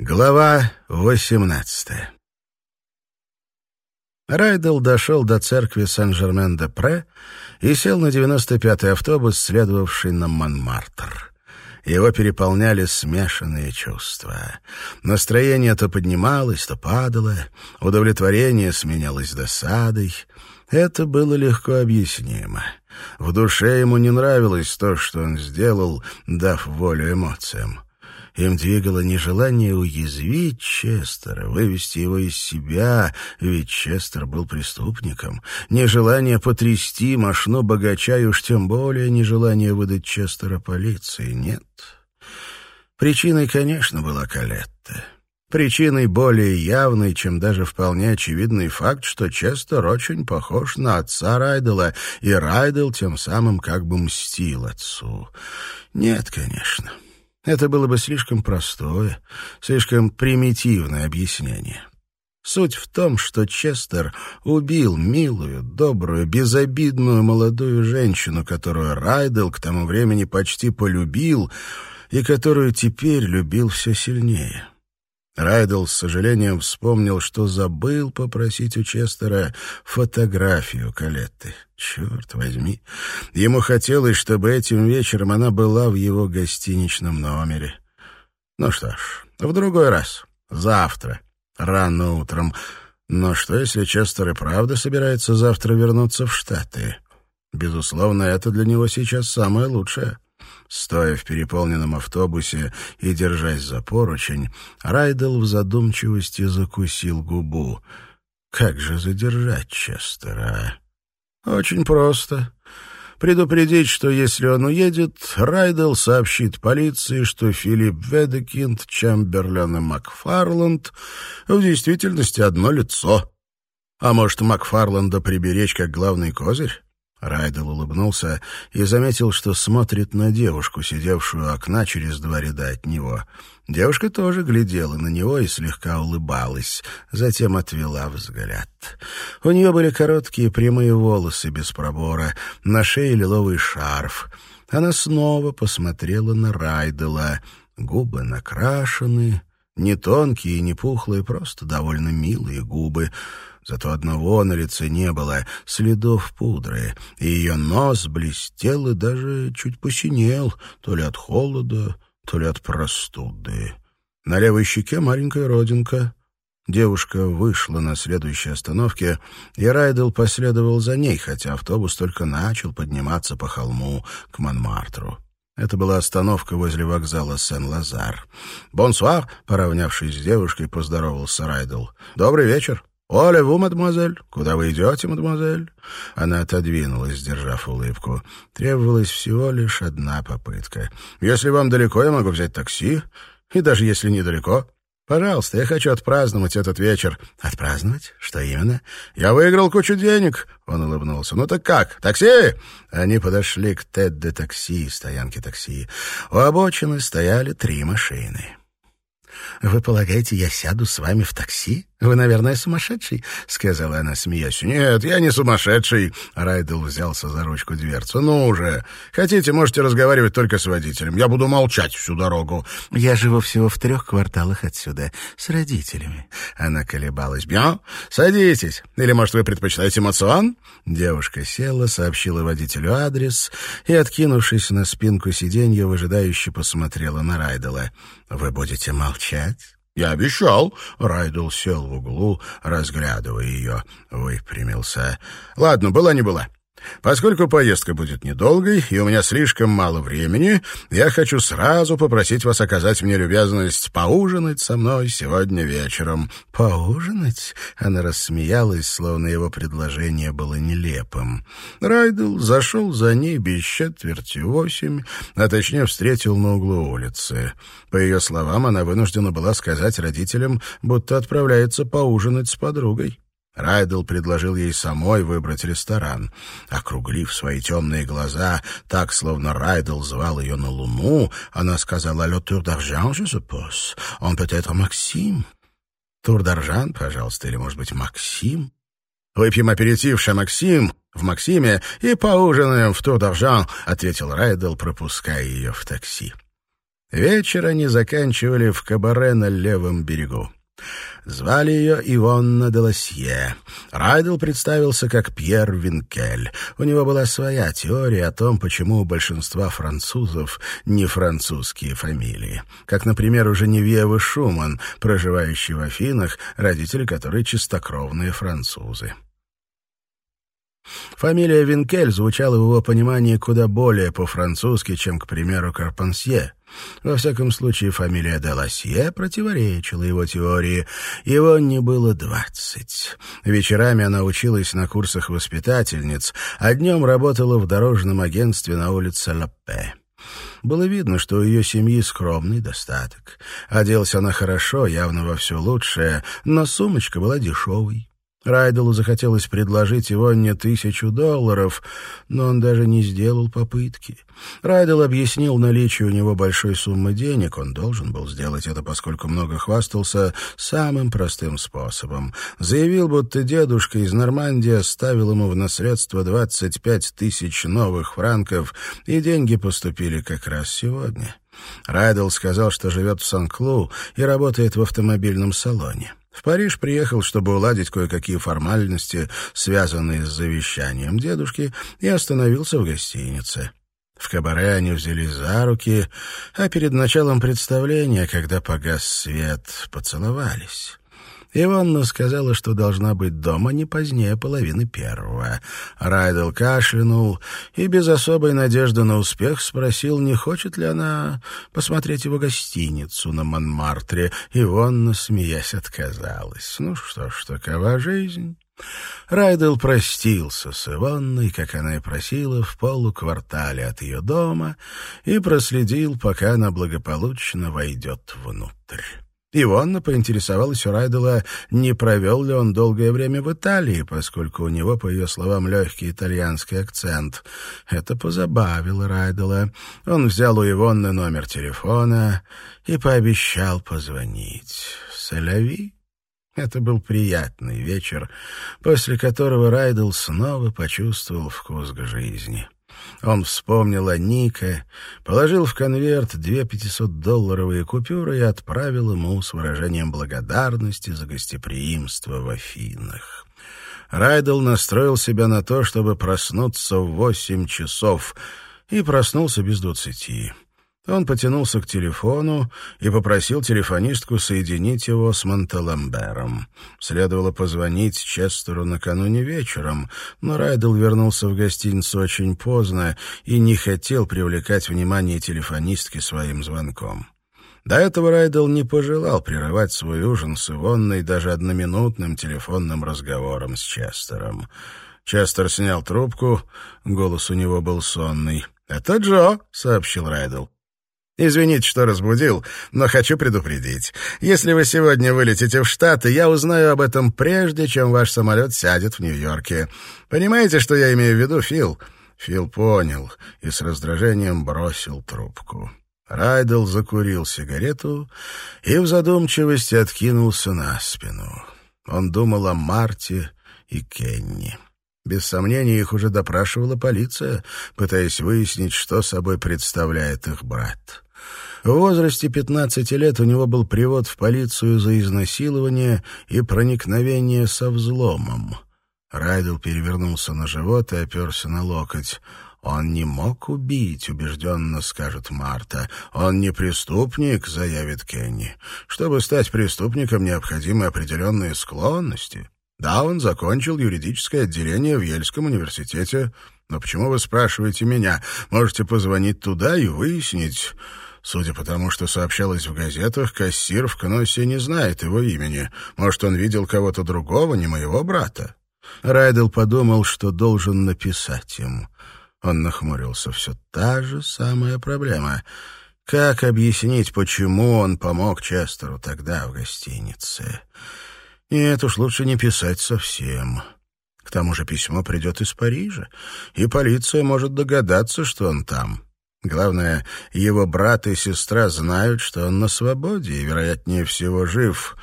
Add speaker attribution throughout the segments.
Speaker 1: Глава восемнадцатая Райдел дошел до церкви Сен-Жермен-де-Пре и сел на 95-й автобус, следовавший на Монмартр. Его переполняли смешанные чувства. Настроение то поднималось, то падало, удовлетворение сменялось досадой. Это было легко объяснимо. В душе ему не нравилось то, что он сделал, дав волю эмоциям. Им двигало не желание уязвить Честера, вывести его из себя, ведь Честер был преступником, не желание потрясти мошну богача и уж тем более не желание выдать Честера полиции. Нет. Причиной, конечно, была Калетта. Причиной более явной, чем даже вполне очевидный факт, что Честер очень похож на отца Райдела, и Райдел тем самым как бы мстил отцу. Нет, конечно. Это было бы слишком простое, слишком примитивное объяснение. Суть в том, что Честер убил милую, добрую, безобидную молодую женщину, которую Райдел к тому времени почти полюбил и которую теперь любил все сильнее. Райдл с сожалением вспомнил, что забыл попросить у Честера фотографию Калетты. Черт возьми. Ему хотелось, чтобы этим вечером она была в его гостиничном номере. Ну что ж, в другой раз. Завтра. Рано утром. Но что, если Честер и правда собирается завтра вернуться в Штаты? Безусловно, это для него сейчас самое лучшее. Стоя в переполненном автобусе и держась за поручень, Райдел в задумчивости закусил губу. Как же задержать Честера? Очень просто. Предупредить, что если он уедет, Райдел сообщит полиции, что Филипп Ведекинд, Чемберлен и Макфарланд в действительности одно лицо. А может, Макфарланда приберечь как главный козырь? Райдел улыбнулся и заметил, что смотрит на девушку, сидевшую у окна через два ряда от него. Девушка тоже глядела на него и слегка улыбалась, затем отвела взгляд. У нее были короткие прямые волосы без пробора, на шее лиловый шарф. Она снова посмотрела на Райдела. Губы накрашены, не тонкие, не пухлые, просто довольно милые губы. Зато одного на лице не было — следов пудры, и ее нос блестел и даже чуть посинел, то ли от холода, то ли от простуды. На левой щеке маленькая родинка. Девушка вышла на следующей остановке, и Райдел последовал за ней, хотя автобус только начал подниматься по холму к Монмартру. Это была остановка возле вокзала Сен-Лазар. «Бонсуар», — поравнявшись с девушкой, поздоровался Райдел. «Добрый вечер». «Оля, вы, мадемуазель? Куда вы идете, мадемуазель?» Она отодвинулась, сдержав улыбку. Требовалась всего лишь одна попытка. «Если вам далеко, я могу взять такси. И даже если недалеко, Пожалуйста, я хочу отпраздновать этот вечер. Отпраздновать? Что именно? Я выиграл кучу денег. Он улыбнулся. Ну так как? Такси? Они подошли к Тедде такси, стоянке такси. У обочины стояли три машины. «Вы полагаете, я сяду с вами в такси? Вы, наверное, сумасшедший?» — сказала она, смеясь. «Нет, я не сумасшедший!» Райдел взялся за ручку дверцу. «Ну уже! Хотите, можете разговаривать только с водителем. Я буду молчать всю дорогу». «Я живу всего в трех кварталах отсюда, с родителями». Она колебалась. «Бьё? Садитесь. Или, может, вы предпочитаете мацион?» Девушка села, сообщила водителю адрес и, откинувшись на спинку сиденья, выжидающе посмотрела на Райдела. «Вы будете молчать?» «Я обещал». Райдл сел в углу, разглядывая ее, выпрямился. «Ладно, была не была. Поскольку поездка будет недолгой, и у меня слишком мало времени, я хочу сразу попросить вас оказать мне любезность поужинать со мной сегодня вечером». «Поужинать?» — она рассмеялась, словно его предложение было нелепым. Райдл зашел за ней без четверти восемь, а точнее встретил на углу улицы. По ее словам, она вынуждена была сказать родителям, будто отправляется поужинать с подругой. Райдел предложил ей самой выбрать ресторан. Округлив свои темные глаза, так, словно Райдел звал ее на Луну, она сказала «Le tour d'argent, je suppose. Он peut-être Максим». «Тур d'argent, пожалуйста, или, может быть, Максим?» «Выпьем аперитив, ша Максим, в Максиме, и поужинаем в тур d'argent», — ответил Райдел, пропуская ее в такси. Вечер они заканчивали в кабаре на левом берегу. Звали ее Ивонна де Лосье. Райдел представился как Пьер Винкель. У него была своя теория о том, почему у большинства французов не французские фамилии. Как, например, у Женевьевы Шуман, проживающей в Афинах, родители которой чистокровные французы. Фамилия Винкель звучала в его понимании куда более по-французски, чем, к примеру, Карпансье. Во всяком случае, фамилия Деласье противоречила его теории. Его не было двадцать. Вечерами она училась на курсах воспитательниц, а днем работала в дорожном агентстве на улице Лаппе. Было видно, что у ее семьи скромный достаток. Оделась она хорошо, явно во все лучшее, но сумочка была дешевой. Райделу захотелось предложить Ивонне тысячу долларов, но он даже не сделал попытки. Райдел объяснил наличие у него большой суммы денег, он должен был сделать это, поскольку много хвастался, самым простым способом. Заявил, будто дедушка из Нормандии оставил ему в наследство 25 тысяч новых франков, и деньги поступили как раз сегодня. Райдел сказал, что живет в Сан-Клу и работает в автомобильном салоне. В Париж приехал, чтобы уладить кое-какие формальности, связанные с завещанием дедушки, и остановился в гостинице. В кабаре они взялись за руки, а перед началом представления, когда погас свет, поцеловались. Иванна сказала, что должна быть дома не позднее половины первого. Райдел кашлянул и без особой надежды на успех спросил, не хочет ли она посмотреть его гостиницу на Монмартре. Иванна, смеясь, отказалась. Ну что ж, такова жизнь. Райдел простился с Иванной, как она и просила, в полуквартале от ее дома и проследил, пока она благополучно войдет внутрь. Ивонна поинтересовалась у Райдела, не провел ли он долгое время в Италии, поскольку у него, по ее словам, легкий итальянский акцент. Это позабавило Райдела. Он взял у Ивонны номер телефона и пообещал позвонить. «Соляви?» Это был приятный вечер, после которого Райдел снова почувствовал вкус к жизни. Он вспомнил о Нике, положил в конверт две пятисотдолларовые купюры и отправил ему с выражением благодарности за гостеприимство в Афинах. Райдел настроил себя на то, чтобы проснуться в восемь часов, и проснулся без двадцати. Он потянулся к телефону и попросил телефонистку соединить его с Монталамбером. Следовало позвонить Честеру накануне вечером, но Райдел вернулся в гостиницу очень поздно и не хотел привлекать внимание телефонистки своим звонком. До этого Райдел не пожелал прерывать свой ужин с Ивонной даже одноминутным телефонным разговором с Честером. Честер снял трубку, голос у него был сонный. «Это Джо», — сообщил Райдел. Извините, что разбудил, но хочу предупредить. Если вы сегодня вылетите в Штаты, я узнаю об этом прежде, чем ваш самолет сядет в Нью-Йорке. Понимаете, что я имею в виду, Фил?» Фил понял и с раздражением бросил трубку. Райдел закурил сигарету и в задумчивости откинулся на спину. Он думал о Марте и Кенни. Без сомнения, их уже допрашивала полиция, пытаясь выяснить, что собой представляет их брат. В возрасте 15 лет у него был привод в полицию за изнасилование и проникновение со взломом. Райдел перевернулся на живот и оперся на локоть. «Он не мог убить», — убежденно скажет Марта. «Он не преступник», — заявит Кенни. «Чтобы стать преступником, необходимы определенные склонности». Да, он закончил юридическое отделение в Ельском университете. Но почему вы спрашиваете меня? Можете позвонить туда и выяснить. Судя по тому, что сообщалось в газетах, кассир в Кносе не знает его имени. Может, он видел кого-то другого, не моего брата? Райдел подумал, что должен написать им. Он нахмурился. Все та же самая проблема. Как объяснить, почему он помог Честеру тогда в гостинице? Нет уж, лучше не писать совсем. К тому же письмо придет из Парижа, и полиция может догадаться, что он там. Главное, его брат и сестра знают, что он на свободе и, вероятнее всего, жив.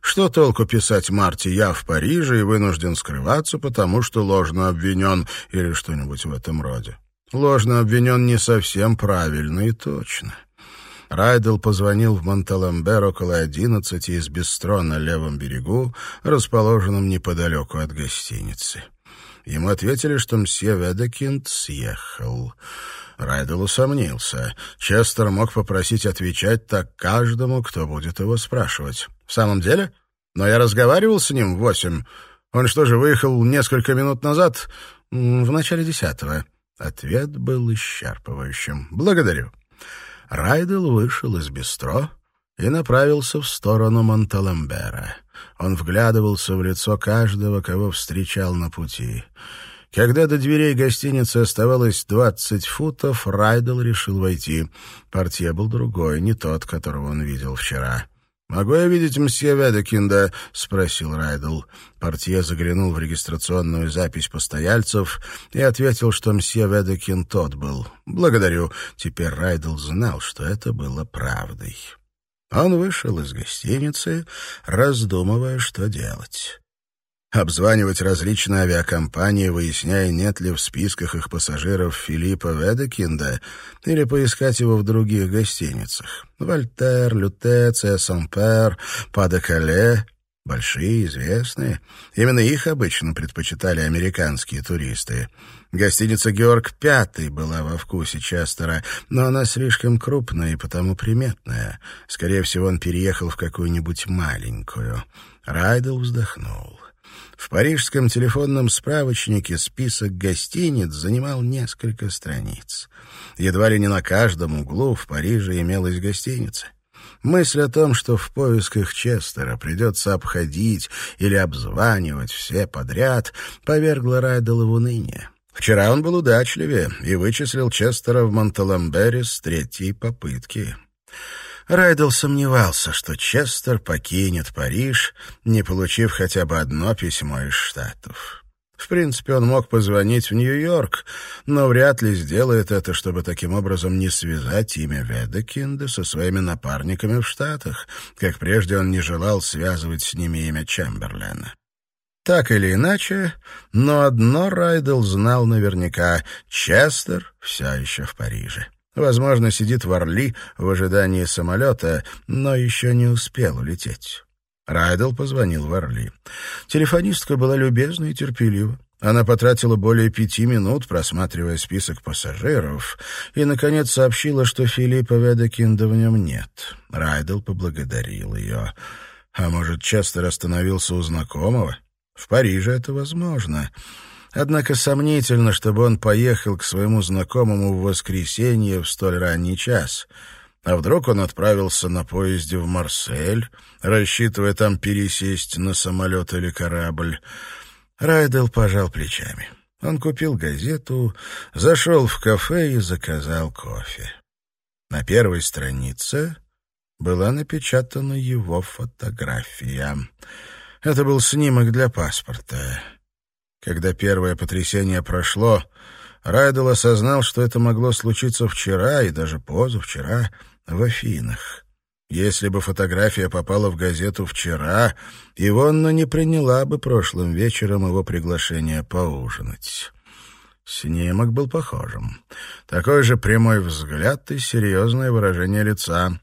Speaker 1: Что толку писать Марте «я в Париже» и вынужден скрываться, потому что ложно обвинен или что-нибудь в этом роде? Ложно обвинен не совсем правильно и точно. Райдел позвонил в Монталамбер около одиннадцати из бистро на левом берегу, расположенном неподалеку от гостиницы. Ему ответили, что мсье Ведекинд съехал. Райдел усомнился. Честер мог попросить отвечать так каждому, кто будет его спрашивать. «В самом деле? Но я разговаривал с ним в восемь. Он что же, выехал несколько минут назад? В начале десятого». Ответ был исчерпывающим. «Благодарю». Райдел вышел из бистро и направился в сторону Монталамбера. Он вглядывался в лицо каждого, кого встречал на пути. Когда до дверей гостиницы оставалось двадцать футов, Райдел решил войти. Портье был другой, не тот, которого он видел вчера. «Могу я видеть мсье Ведекинда?» — спросил Райдл. Портье заглянул в регистрационную запись постояльцев и ответил, что мсье Ведекин тот был. «Благодарю». Теперь Райдл знал, что это было правдой. Он вышел из гостиницы, раздумывая, что делать обзванивать различные авиакомпании, выясняя, нет ли в списках их пассажиров Филиппа Ведекинда, или поискать его в других гостиницах. Вольтер, Лютеция, Сампер, Падекале — большие, известные. Именно их обычно предпочитали американские туристы. Гостиница «Георг Пятый» была во вкусе Честера, но она слишком крупная и потому приметная. Скорее всего, он переехал в какую-нибудь маленькую. Райдел вздохнул. В парижском телефонном справочнике список гостиниц занимал несколько страниц. Едва ли не на каждом углу в Париже имелась гостиница. Мысль о том, что в поисках Честера придется обходить или обзванивать все подряд, повергла Райдела в уныние. Вчера он был удачливее и вычислил Честера в Монталамбере с третьей попытки. Райдел сомневался, что Честер покинет Париж, не получив хотя бы одно письмо из Штатов. В принципе, он мог позвонить в Нью-Йорк, но вряд ли сделает это, чтобы таким образом не связать имя Ведекинда со своими напарниками в Штатах, как прежде он не желал связывать с ними имя Чемберлена. Так или иначе, но одно Райдел знал наверняка — Честер все еще в Париже. Возможно, сидит в Орли в ожидании самолета, но еще не успел улететь. Райдел позвонил в Орли. Телефонистка была любезна и терпелива. Она потратила более пяти минут, просматривая список пассажиров, и, наконец, сообщила, что Филиппа Ведекинда в нем нет. Райдел поблагодарил ее. А может, Честер остановился у знакомого? В Париже это возможно. Однако сомнительно, чтобы он поехал к своему знакомому в воскресенье в столь ранний час. А вдруг он отправился на поезде в Марсель, рассчитывая там пересесть на самолет или корабль. Райдел пожал плечами. Он купил газету, зашел в кафе и заказал кофе. На первой странице была напечатана его фотография. Это был снимок для паспорта. Когда первое потрясение прошло, Райдел осознал, что это могло случиться вчера и даже позавчера в Афинах. Если бы фотография попала в газету вчера, Ивонна не приняла бы прошлым вечером его приглашение поужинать. Снимок был похожим. Такой же прямой взгляд и серьезное выражение лица.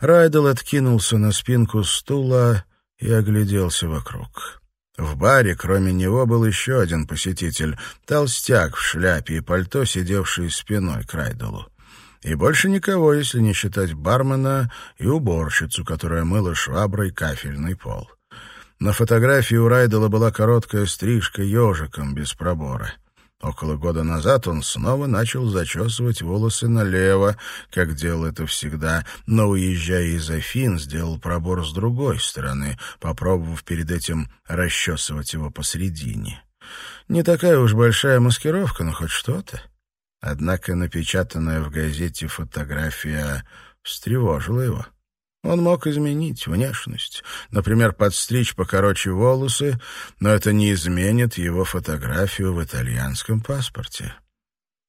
Speaker 1: Райдел откинулся на спинку стула и огляделся вокруг. В баре, кроме него, был еще один посетитель, толстяк в шляпе и пальто, сидевший спиной к Райделу. И больше никого, если не считать бармена и уборщицу, которая мыла шваброй кафельный пол. На фотографии у Райдела была короткая стрижка ежиком без пробора. Около года назад он снова начал зачесывать волосы налево, как делал это всегда, но, уезжая из Афин, сделал пробор с другой стороны, попробовав перед этим расчесывать его посредине. Не такая уж большая маскировка, но хоть что-то. Однако напечатанная в газете фотография встревожила его. Он мог изменить внешность, например, подстричь покороче волосы, но это не изменит его фотографию в итальянском паспорте.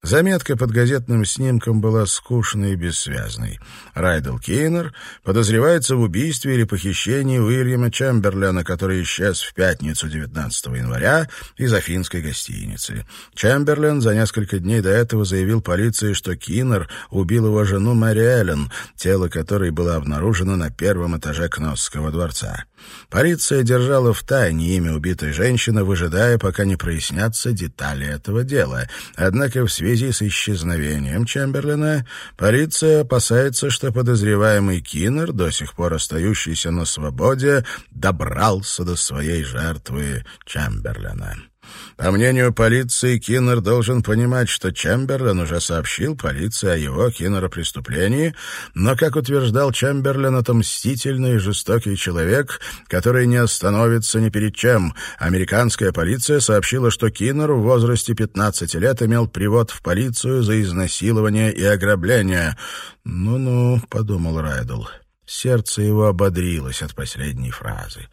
Speaker 1: Заметка под газетным снимком была скучной и бессвязной. Райдел Кейнер подозревается в убийстве или похищении Уильяма Чемберлена, который исчез в пятницу 19 января из афинской гостиницы. Чемберлен за несколько дней до этого заявил полиции, что Киннер убил его жену Мэри Эллен, тело которой было обнаружено на первом этаже Кносского дворца. Полиция держала в тайне имя убитой женщины, выжидая, пока не прояснятся детали этого дела. Однако в связи с исчезновением Чемберлина полиция опасается, что подозреваемый Киннер, до сих пор остающийся на свободе, добрался до своей жертвы Чемберлина. По мнению полиции, Киннер должен понимать, что Чемберлен уже сообщил полиции о его, Киннера, преступлении, но, как утверждал Чемберлен, это мстительный и жестокий человек, который не остановится ни перед чем. Американская полиция сообщила, что Киннер в возрасте 15 лет имел привод в полицию за изнасилование и ограбление. «Ну-ну», — подумал Райдл, — Сердце его ободрилось от последней фразы.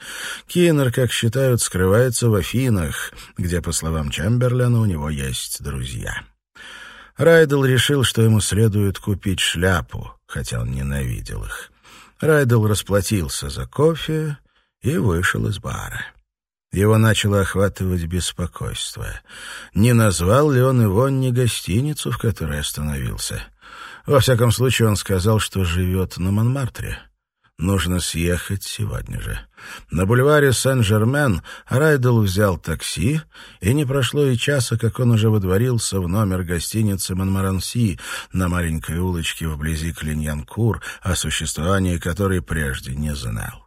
Speaker 1: Киннер, как считают, скрывается в Афинах, где, по словам Чемберлена, у него есть друзья. Райдел решил, что ему следует купить шляпу, хотя он ненавидел их. Райдел расплатился за кофе и вышел из бара. Его начало охватывать беспокойство. Не назвал ли он его ни гостиницу, в которой остановился? Во всяком случае, он сказал, что живет на Монмартре. Нужно съехать сегодня же. На бульваре Сен-Жермен Райдел взял такси, и не прошло и часа, как он уже выдворился в номер гостиницы Монмаранси на маленькой улочке вблизи Клиньянкур, о существовании которой прежде не знал.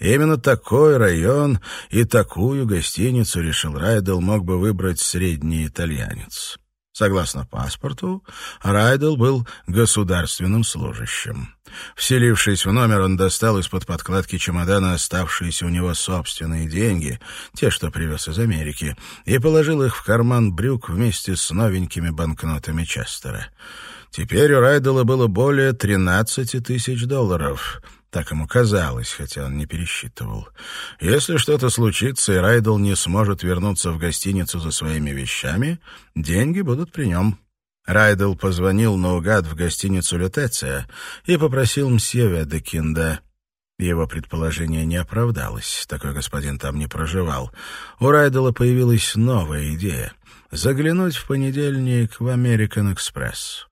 Speaker 1: Именно такой район и такую гостиницу, решил Райдел, мог бы выбрать средний итальянец. Согласно паспорту, Райдел был государственным служащим. Вселившись в номер, он достал из-под подкладки чемодана оставшиеся у него собственные деньги, те, что привез из Америки, и положил их в карман брюк вместе с новенькими банкнотами Честера. Теперь у Райдела было более 13 тысяч долларов — так ему казалось, хотя он не пересчитывал. Если что-то случится, и Райдл не сможет вернуться в гостиницу за своими вещами, деньги будут при нем. Райдл позвонил наугад в гостиницу «Лютеция» и попросил мсье Ведекинда. Его предположение не оправдалось, такой господин там не проживал. У Райдела появилась новая идея — заглянуть в понедельник в «Американ Экспресс».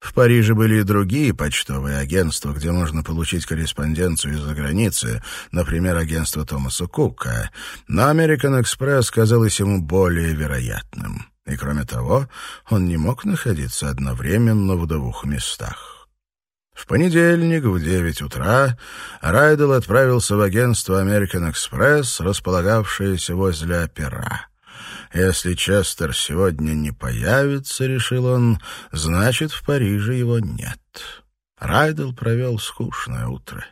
Speaker 1: В Париже были и другие почтовые агентства, где можно получить корреспонденцию из-за границы, например, агентство Томаса Кука, но American Express казалось ему более вероятным. И кроме того, он не мог находиться одновременно в двух местах. В понедельник в девять утра Райдел отправился в агентство American Express, располагавшееся возле опера. Если Честер сегодня не появится, решил он, значит, в Париже его нет. Райдел провел скучное утро.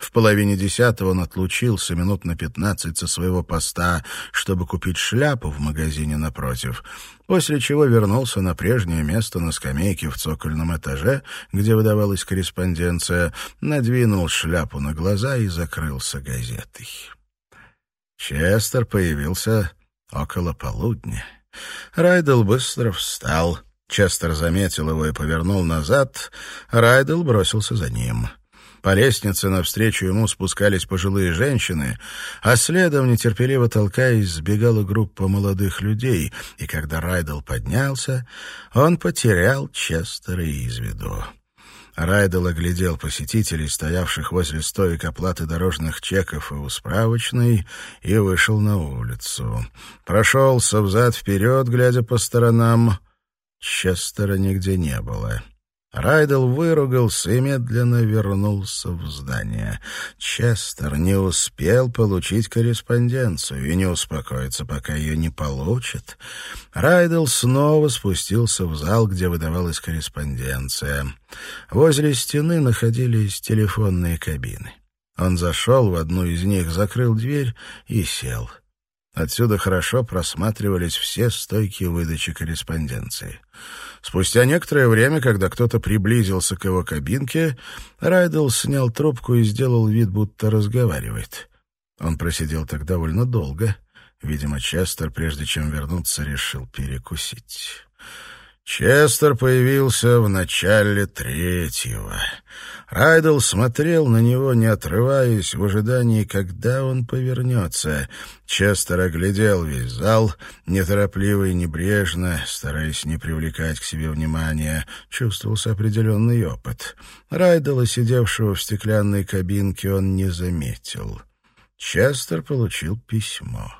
Speaker 1: В половине десятого он отлучился минут на пятнадцать со своего поста, чтобы купить шляпу в магазине напротив, после чего вернулся на прежнее место на скамейке в цокольном этаже, где выдавалась корреспонденция, надвинул шляпу на глаза и закрылся газетой. Честер появился Около полудня. Райдел быстро встал. Честер заметил его и повернул назад. Райдел бросился за ним. По лестнице навстречу ему спускались пожилые женщины, а следом, нетерпеливо толкаясь, сбегала группа молодых людей, и когда Райдел поднялся, он потерял Честера из виду. Райдел оглядел посетителей, стоявших возле стоек оплаты дорожных чеков и у справочной, и вышел на улицу. Прошелся взад-вперед, глядя по сторонам. Честера нигде не было. Райдел выругался и медленно вернулся в здание. Честер не успел получить корреспонденцию и не успокоится, пока ее не получит. Райдел снова спустился в зал, где выдавалась корреспонденция. Возле стены находились телефонные кабины. Он зашел в одну из них, закрыл дверь и сел. Отсюда хорошо просматривались все стойки выдачи корреспонденции. Спустя некоторое время, когда кто-то приблизился к его кабинке, Райдл снял трубку и сделал вид, будто разговаривает. Он просидел так довольно долго. Видимо, Честер, прежде чем вернуться, решил перекусить. Честер появился в начале третьего. Райдл смотрел на него, не отрываясь, в ожидании, когда он повернется. Честер оглядел весь зал, неторопливо и небрежно, стараясь не привлекать к себе внимания. Чувствовался определенный опыт. Райдела, сидевшего в стеклянной кабинке, он не заметил. Честер получил письмо.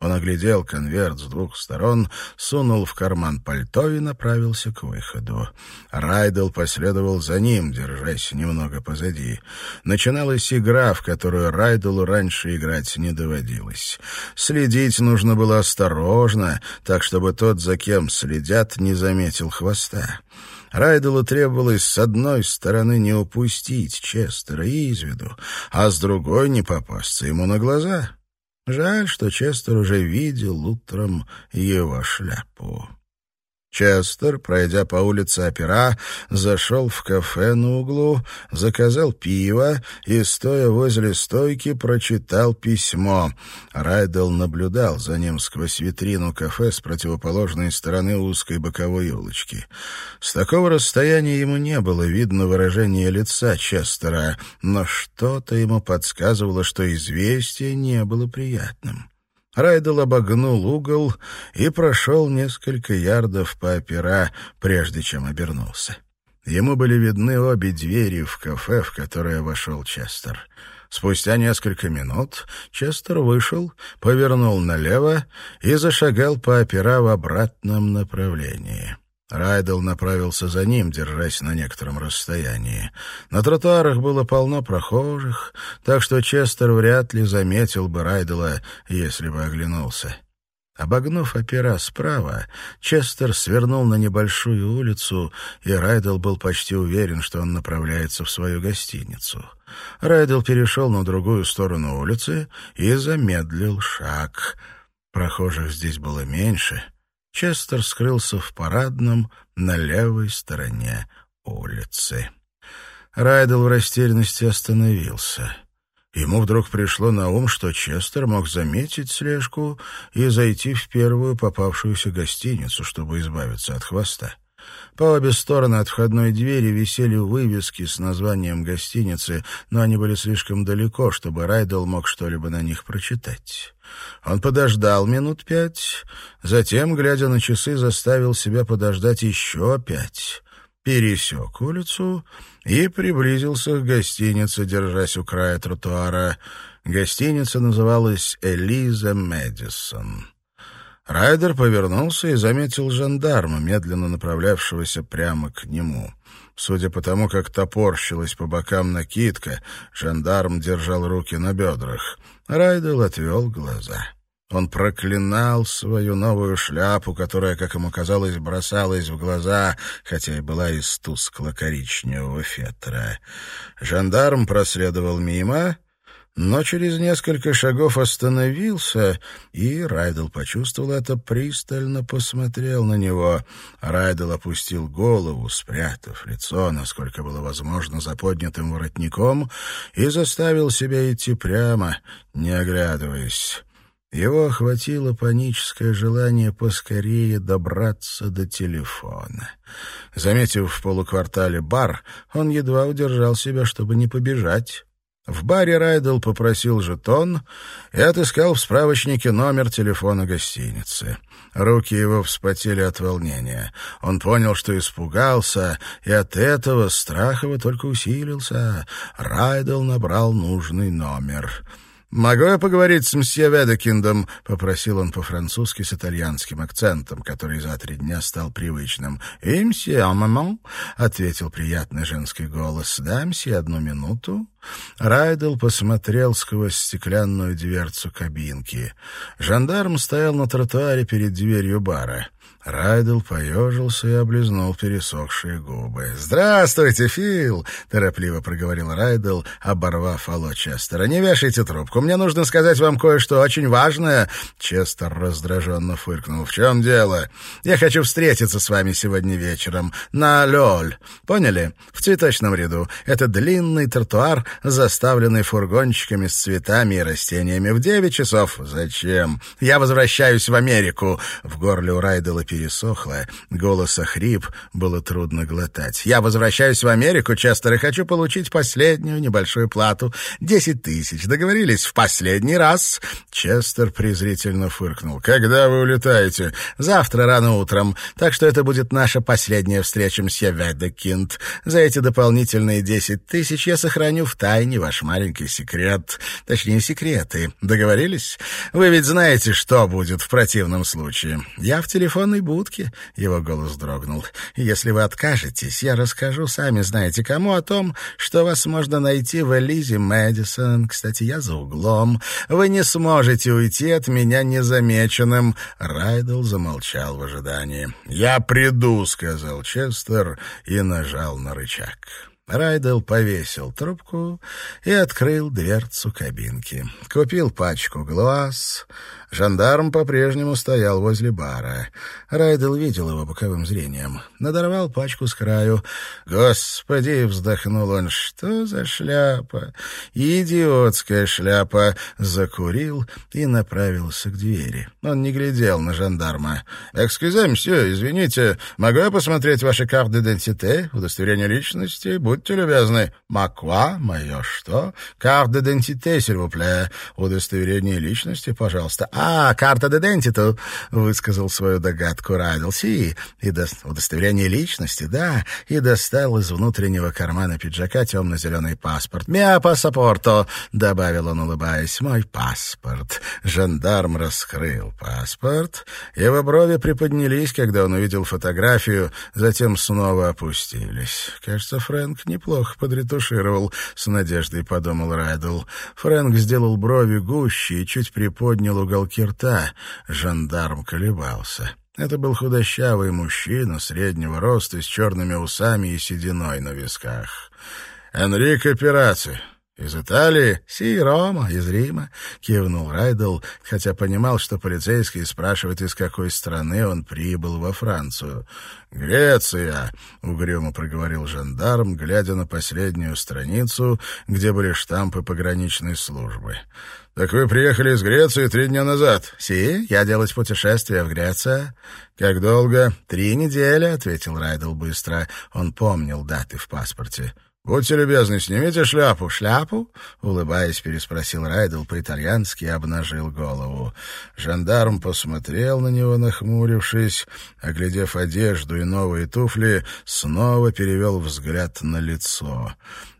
Speaker 1: Он оглядел конверт с двух сторон, сунул в карман пальто и направился к выходу. Райдел последовал за ним, держась немного позади. Начиналась игра, в которую Райделу раньше играть не доводилось. Следить нужно было осторожно, так чтобы тот, за кем следят, не заметил хвоста. Райделу требовалось с одной стороны не упустить Честера из виду, а с другой не попасться ему на глаза. Жаль, что Честер уже видел утром его шляпу. Честер, пройдя по улице Опера, зашел в кафе на углу, заказал пиво и, стоя возле стойки, прочитал письмо. Райдел наблюдал за ним сквозь витрину кафе с противоположной стороны узкой боковой улочки. С такого расстояния ему не было видно выражения лица Честера, но что-то ему подсказывало, что известие не было приятным. Райдел обогнул угол и прошел несколько ярдов по опера, прежде чем обернулся. Ему были видны обе двери в кафе, в которое вошел Честер. Спустя несколько минут Честер вышел, повернул налево и зашагал по опера в обратном направлении. Райдел направился за ним, держась на некотором расстоянии. На тротуарах было полно прохожих, так что Честер вряд ли заметил бы Райдела, если бы оглянулся. Обогнув опера справа, Честер свернул на небольшую улицу, и Райдел был почти уверен, что он направляется в свою гостиницу. Райдел перешел на другую сторону улицы и замедлил шаг. Прохожих здесь было меньше — Честер скрылся в парадном на левой стороне улицы. Райдел в растерянности остановился. Ему вдруг пришло на ум, что Честер мог заметить слежку и зайти в первую попавшуюся гостиницу, чтобы избавиться от хвоста. По обе стороны от входной двери висели вывески с названием гостиницы, но они были слишком далеко, чтобы Райдел мог что-либо на них прочитать. Он подождал минут пять, затем, глядя на часы, заставил себя подождать еще пять, пересек улицу и приблизился к гостинице, держась у края тротуара. Гостиница называлась «Элиза Мэдисон». Райдер повернулся и заметил жандарма, медленно направлявшегося прямо к нему. Судя по тому, как топорщилась по бокам накидка, жандарм держал руки на бедрах. Райдел отвел глаза. Он проклинал свою новую шляпу, которая, как ему казалось, бросалась в глаза, хотя и была из тускло-коричневого фетра. Жандарм проследовал мимо но через несколько шагов остановился, и Райдел почувствовал это, пристально посмотрел на него. Райдел опустил голову, спрятав лицо, насколько было возможно, за поднятым воротником, и заставил себя идти прямо, не оглядываясь. Его охватило паническое желание поскорее добраться до телефона. Заметив в полуквартале бар, он едва удержал себя, чтобы не побежать. В баре Райдел попросил жетон и отыскал в справочнике номер телефона гостиницы. Руки его вспотели от волнения. Он понял, что испугался, и от этого страх его только усилился. Райдел набрал нужный номер — «Могу я поговорить с мсье Ведекиндом?» — попросил он по-французски с итальянским акцентом, который за три дня стал привычным. «И мсье, а маман?» — ответил приятный женский голос. «Да, мсье, одну минуту». Райдел посмотрел сквозь стеклянную дверцу кабинки. Жандарм стоял на тротуаре перед дверью бара. Райдел поежился и облизнул пересохшие губы. «Здравствуйте, Фил!» — торопливо проговорил Райдел, оборвав Алло Честера. «Не вешайте трубку. Мне нужно сказать вам кое-что очень важное». Честер раздраженно фыркнул. «В чем дело? Я хочу встретиться с вами сегодня вечером на Лёль. Поняли? В цветочном ряду. Это длинный тротуар заставленный фургончиками с цветами и растениями. В девять часов. Зачем? Я возвращаюсь в Америку. В горле у Райдела пересохло, голос охрип, было трудно глотать. Я возвращаюсь в Америку, Честер, и хочу получить последнюю небольшую плату. Десять тысяч. Договорились? В последний раз. Честер презрительно фыркнул. Когда вы улетаете? Завтра рано утром. Так что это будет наша последняя встреча, мсье Ведекинд. За эти дополнительные десять тысяч я сохраню в тайне ваш маленький секрет. Точнее, секреты. Договорились? Вы ведь знаете, что будет в противном случае. Я в телефонной будке. Его голос дрогнул. Если вы откажетесь, я расскажу, сами знаете кому, о том, что вас можно найти в Элизе Мэдисон. Кстати, я за углом. Вы не сможете уйти от меня незамеченным. Райдл замолчал в ожидании. «Я приду», — сказал Честер и нажал на рычаг. Райдел повесил трубку и открыл дверцу кабинки. Купил пачку глаз, Жандарм по-прежнему стоял возле бара. Райдел видел его боковым зрением. Надорвал пачку с краю. «Господи!» — вздохнул он. «Что за шляпа? Идиотская шляпа!» Закурил и направился к двери. Он не глядел на жандарма. «Экскюзе, мсье, извините, могу я посмотреть ваши карты д'идентите, удостоверение личности? Будьте любезны». «Маква? Мое что?» «Карт д'идентите, сильвупле. Удостоверение личности, пожалуйста». «А, карта д'идентиту», — высказал свою догадку Райдл. «Си, и до... удостоверение личности, да». И достал из внутреннего кармана пиджака темно-зеленый паспорт. «Миа пассапорто», — добавил он, улыбаясь. «Мой паспорт». Жандарм раскрыл паспорт. Его брови приподнялись, когда он увидел фотографию, затем снова опустились. «Кажется, Фрэнк неплохо подретушировал», — с надеждой подумал Райдл. Фрэнк сделал брови гуще и чуть приподнял уголки рта. Жандарм колебался. Это был худощавый мужчина среднего роста с черными усами и сединой на висках. «Энрико Пираци, «Из Италии?» «Си, Рома, из Рима», — кивнул Райдл, хотя понимал, что полицейский спрашивает, из какой страны он прибыл во Францию. «Греция», — угрюмо проговорил жандарм, глядя на последнюю страницу, где были штампы пограничной службы. «Так вы приехали из Греции три дня назад?» «Си, я делать путешествие в Грецию». «Как долго?» «Три недели», — ответил Райдл быстро. Он помнил даты в паспорте. «Будьте любезны, снимите шляпу». «Шляпу?» — улыбаясь, переспросил Райдл по-итальянски и обнажил голову. Жандарм посмотрел на него, нахмурившись, оглядев одежду и новые туфли, снова перевел взгляд на лицо.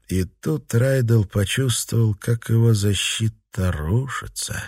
Speaker 1: И тут Райдл почувствовал, как его защита будто рушится.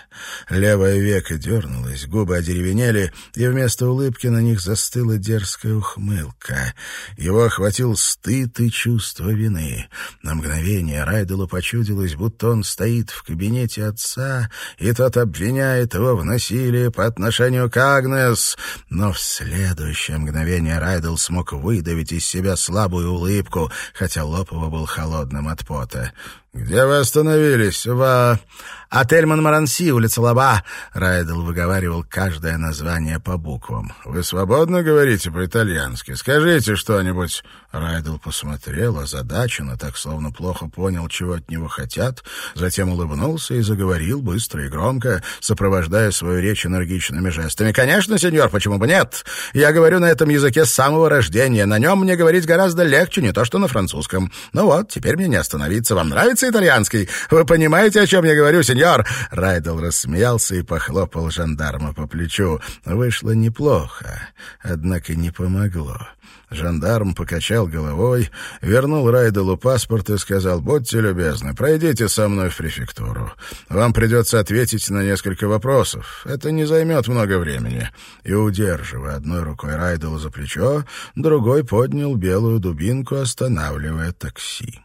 Speaker 1: Левое веко дернулось, губы одеревенели, и вместо улыбки на них застыла дерзкая ухмылка. Его охватил стыд и чувство вины. На мгновение Райделу почудилось, будто он стоит в кабинете отца, и тот обвиняет его в насилии по отношению к Агнес. Но в следующее мгновение Райдел смог выдавить из себя слабую улыбку, хотя лоб его был холодным от пота. «Где вы остановились? В...» «Отель Монмаранси, улица Лаба», — Райдел выговаривал каждое название по буквам. «Вы свободно говорите по-итальянски? Скажите что-нибудь». Райдел посмотрел озадаченно, так словно плохо понял, чего от него хотят, затем улыбнулся и заговорил быстро и громко, сопровождая свою речь энергичными жестами. «Конечно, сеньор, почему бы нет? Я говорю на этом языке с самого рождения. На нем мне говорить гораздо легче, не то что на французском. Ну вот, теперь мне не остановиться. Вам нравится итальянский? Вы понимаете, о чем я говорю, сеньор?» Сеньор!» Райдел рассмеялся и похлопал жандарма по плечу. Вышло неплохо, однако не помогло. Жандарм покачал головой, вернул Райделу паспорт и сказал, «Будьте любезны, пройдите со мной в префектуру. Вам придется ответить на несколько вопросов. Это не займет много времени». И, удерживая одной рукой Райдела за плечо, другой поднял белую дубинку, останавливая такси.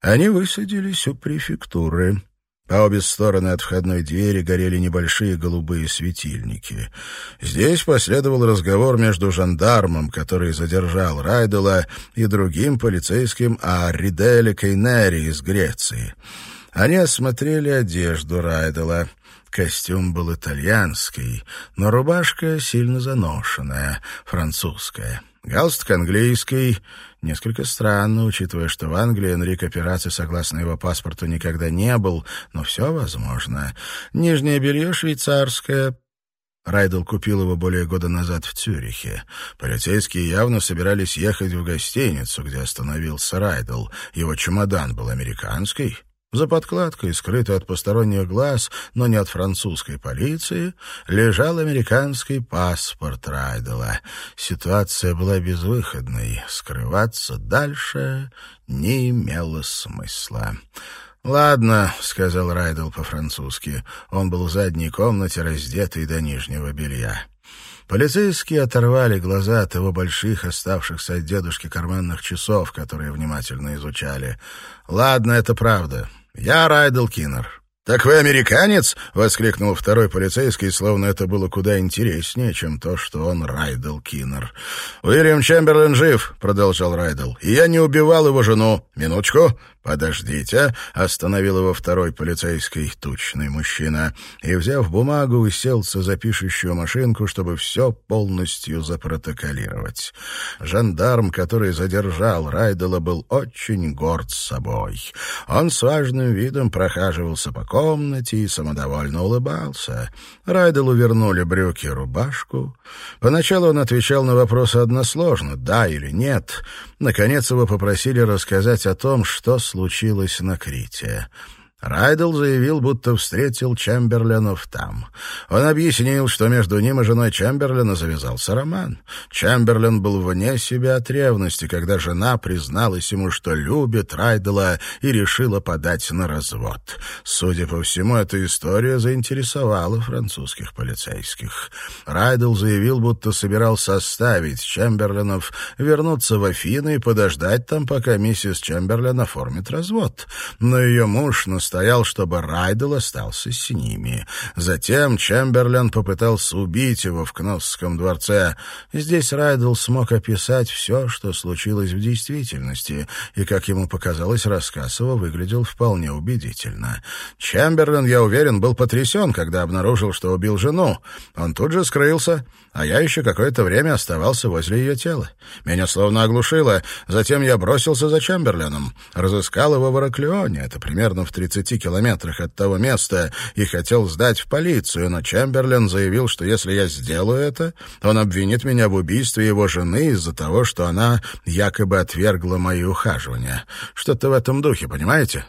Speaker 1: Они высадились у префектуры. По обе стороны от входной двери горели небольшие голубые светильники. Здесь последовал разговор между жандармом, который задержал Райдела, и другим полицейским о Риделе Кейнери из Греции. Они осмотрели одежду Райдела. Костюм был итальянский, но рубашка сильно заношенная, французская. Галстук английский. Несколько странно, учитывая, что в Англии Энрик операции согласно его паспорту никогда не был, но все возможно. Нижнее белье швейцарское, Райдел купил его более года назад в Цюрихе. Полицейские явно собирались ехать в гостиницу, где остановился Райдел. Его чемодан был американский. За подкладкой, скрытой от посторонних глаз, но не от французской полиции, лежал американский паспорт Райдела. Ситуация была безвыходной. Скрываться дальше не имело смысла. «Ладно», — сказал Райдел по-французски. Он был в задней комнате, раздетый до нижнего белья. Полицейские оторвали глаза от его больших, оставшихся от дедушки карманных часов, которые внимательно изучали. «Ладно, это правда. «Я Райдел Киннер». «Так вы американец?» — воскликнул второй полицейский, словно это было куда интереснее, чем то, что он Райдел Киннер. «Уильям Чемберлен жив», — продолжал Райдел, — «и я не убивал его жену. Минуточку. «Подождите», — остановил его второй полицейский, тучный мужчина, и, взяв бумагу, уселся за пишущую машинку, чтобы все полностью запротоколировать. Жандарм, который задержал Райдела, был очень горд собой. Он с важным видом прохаживался по комнате и самодовольно улыбался. Райделу вернули брюки и рубашку. Поначалу он отвечал на вопросы односложно, да или нет. Наконец его попросили рассказать о том, что случилось на Крите. Райдел заявил, будто встретил Чемберленов там. Он объяснил, что между ним и женой Чемберлена завязался роман. Чемберлен был вне себя от ревности, когда жена призналась ему, что любит Райдела и решила подать на развод. Судя по всему, эта история заинтересовала французских полицейских. Райдел заявил, будто собирался оставить Чемберленов, вернуться в Афины и подождать там, пока миссис Чемберлен оформит развод. Но ее муж настоял настоял, чтобы Райдел остался с ними. Затем Чемберлен попытался убить его в Кносском дворце. Здесь Райдел смог описать все, что случилось в действительности, и, как ему показалось, рассказ его выглядел вполне убедительно. Чемберлен, я уверен, был потрясен, когда обнаружил, что убил жену. Он тут же скрылся, а я еще какое-то время оставался возле ее тела. Меня словно оглушило. Затем я бросился за Чемберленом, разыскал его в Ираклионе, это примерно в 30 30 километрах от того места и хотел сдать в полицию, но Чемберлен заявил, что если я сделаю это, он обвинит меня в убийстве его жены из-за того, что она якобы отвергла мои ухаживания. Что-то в этом духе, понимаете?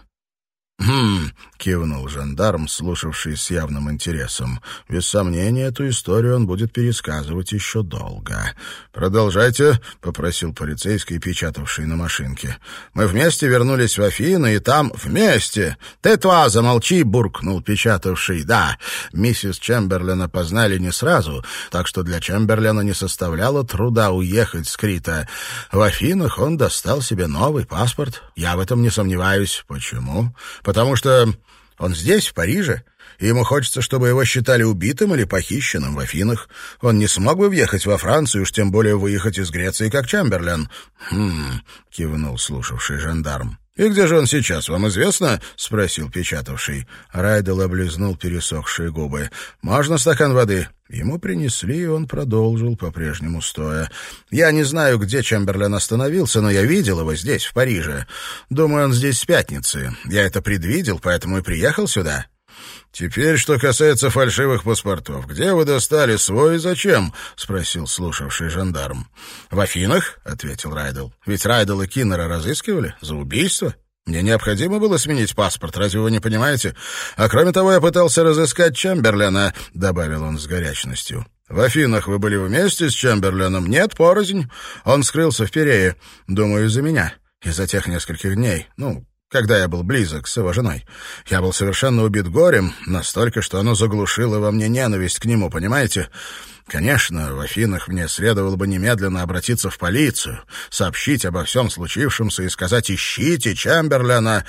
Speaker 1: «Хм», — кивнул жандарм, слушавший с явным интересом. «Без сомнения, эту историю он будет пересказывать еще долго». «Продолжайте», — попросил полицейский, печатавший на машинке. «Мы вместе вернулись в Афины, и там вместе...» «Ты, тва, замолчи», — буркнул печатавший. «Да, миссис Чемберлена познали не сразу, так что для Чемберлена не составляло труда уехать с Крита. В Афинах он достал себе новый паспорт. Я в этом не сомневаюсь. Почему?» Потому что он здесь, в Париже, и ему хочется, чтобы его считали убитым или похищенным в Афинах. Он не смог бы въехать во Францию, уж тем более выехать из Греции, как Чемберлен. «Хм...» — кивнул слушавший жандарм. «И где же он сейчас, вам известно?» — спросил печатавший. Райдел облизнул пересохшие губы. «Можно стакан воды?» Ему принесли, и он продолжил, по-прежнему стоя. «Я не знаю, где Чемберлен остановился, но я видел его здесь, в Париже. Думаю, он здесь с пятницы. Я это предвидел, поэтому и приехал сюда». «Теперь, что касается фальшивых паспортов. Где вы достали свой и зачем?» — спросил слушавший жандарм. «В Афинах», — ответил Райдел. «Ведь Райдел и Киннера разыскивали за убийство». Мне необходимо было сменить паспорт, разве вы не понимаете? А кроме того, я пытался разыскать Чемберлена, — добавил он с горячностью. В Афинах вы были вместе с Чемберленом? Нет, порознь. Он скрылся в Перее. Думаю, из-за меня. Из-за тех нескольких дней. Ну, когда я был близок с его женой. Я был совершенно убит горем, настолько, что оно заглушило во мне ненависть к нему, понимаете? Конечно, в Афинах мне следовало бы немедленно обратиться в полицию, сообщить обо всем случившемся и сказать «ищите Чемберлена»,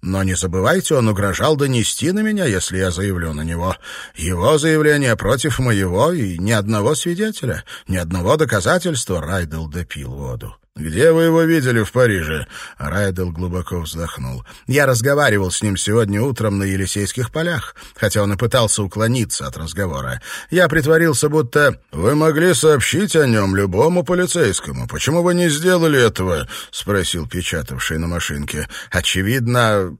Speaker 1: но не забывайте, он угрожал донести на меня, если я заявлю на него. Его заявление против моего и ни одного свидетеля, ни одного доказательства Райдел допил воду. «Где вы его видели в Париже?» Райдел глубоко вздохнул. «Я разговаривал с ним сегодня утром на Елисейских полях, хотя он и пытался уклониться от разговора. Я притворился, будто... Вы могли сообщить о нем любому полицейскому. Почему вы не сделали этого?» — спросил печатавший на машинке. «Очевидно,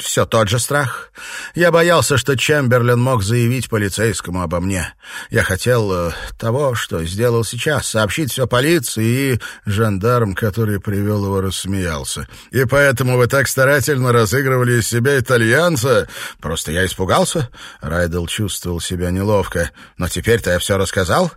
Speaker 1: все тот же страх. Я боялся, что Чемберлен мог заявить полицейскому обо мне. Я хотел э, того, что сделал сейчас, сообщить все полиции, и жандарм, который привел его, рассмеялся. «И поэтому вы так старательно разыгрывали из себя итальянца?» «Просто я испугался». Райдел чувствовал себя неловко. «Но теперь-то я все рассказал?»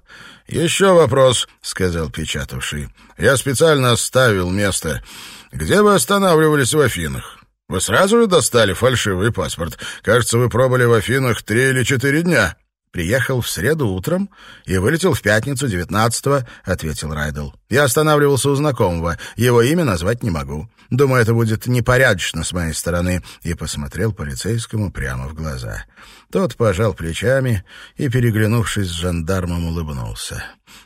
Speaker 1: «Еще вопрос», — сказал печатавший. «Я специально оставил место. Где вы останавливались в Афинах?» Вы сразу же достали фальшивый паспорт? Кажется, вы пробыли в Афинах три или четыре дня». «Приехал в среду утром и вылетел в пятницу, девятнадцатого», — ответил Райдл. «Я останавливался у знакомого. Его имя назвать не могу. Думаю, это будет непорядочно с моей стороны», — и посмотрел полицейскому прямо в глаза. Тот пожал плечами и, переглянувшись с жандармом, улыбнулся.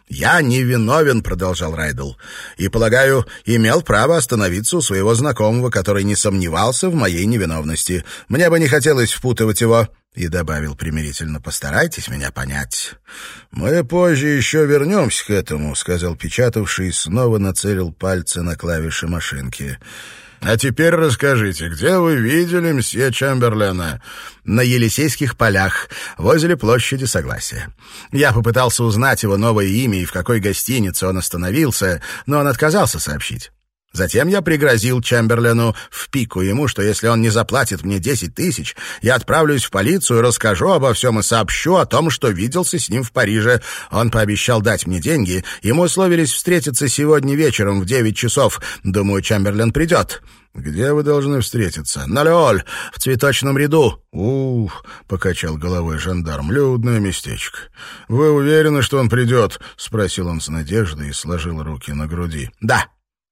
Speaker 1: «Я невиновен», — продолжал Райдл, «и, полагаю, имел право остановиться у своего знакомого, который не сомневался в моей невиновности. Мне бы не хотелось впутывать его». И добавил примирительно, «Постарайтесь меня понять». «Мы позже еще вернемся к этому», — сказал печатавший и снова нацелил пальцы на клавиши машинки. А теперь расскажите, где вы видели мсье Чемберлена? На Елисейских полях, возле площади Согласия. Я попытался узнать его новое имя и в какой гостинице он остановился, но он отказался сообщить. Затем я пригрозил Чемберлену в пику ему, что если он не заплатит мне десять тысяч, я отправлюсь в полицию, расскажу обо всем и сообщу о том, что виделся с ним в Париже. Он пообещал дать мне деньги, и мы условились встретиться сегодня вечером в девять часов. Думаю, Чемберлен придет. «Где вы должны встретиться?» «На Леоль, в цветочном ряду». «Ух», — покачал головой жандарм, — «людное местечко». «Вы уверены, что он придет?» — спросил он с надеждой и сложил руки на груди. «Да».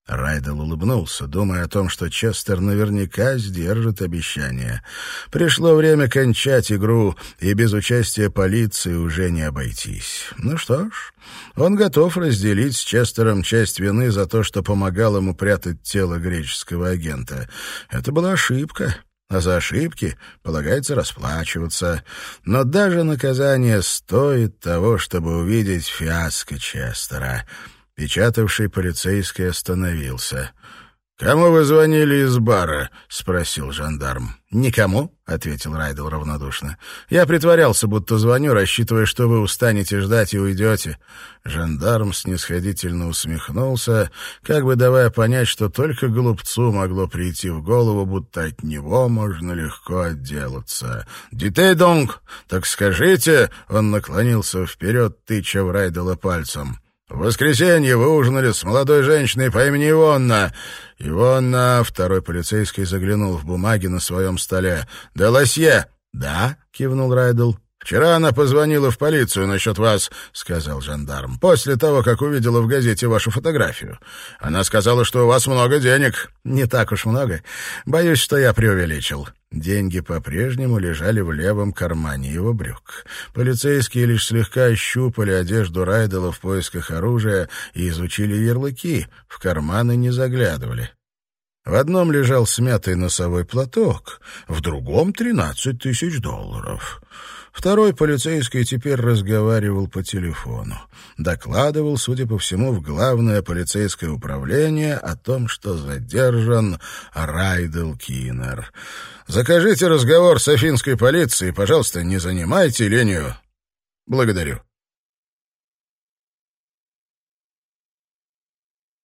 Speaker 1: Райдел улыбнулся, думая о том, что Честер наверняка сдержит обещание. Пришло время кончать игру, и без участия полиции уже не обойтись. Ну что ж, он готов разделить с Честером часть вины за то, что помогал ему прятать тело греческого агента. Это была ошибка. А за ошибки полагается расплачиваться. Но даже наказание стоит того, чтобы увидеть фиаско Честера. Печатавший полицейский остановился. «Кому вы звонили из бара?» — спросил жандарм. «Никому», — ответил Райдел равнодушно. «Я притворялся, будто звоню, рассчитывая, что вы устанете ждать и уйдете». Жандарм снисходительно усмехнулся, как бы давая понять, что только глупцу могло прийти в голову, будто от него можно легко отделаться. «Дитей донг! Так скажите!» — он наклонился вперед, тыча в Райдела пальцем. В воскресенье вы ужинали с молодой женщиной по имени Ивонна. Ивонна, второй полицейский заглянул в бумаги на своем столе. «Де Лосье?» «Да», — кивнул Райдл. «Вчера она позвонила в полицию насчет вас», — сказал жандарм, «после того, как увидела в газете вашу фотографию. Она сказала, что у вас много денег». «Не так уж много. Боюсь, что я преувеличил». Деньги по-прежнему лежали в левом кармане его брюк. Полицейские лишь слегка ощупали одежду Райдела в поисках оружия и изучили ярлыки, в карманы не заглядывали. В одном лежал смятый носовой платок, в другом — тринадцать тысяч долларов. Второй полицейский теперь разговаривал по телефону. Докладывал, судя по всему, в главное полицейское управление о том, что задержан Райдел Кинер. «Закажите разговор с афинской полицией, пожалуйста, не занимайте ленью. Благодарю».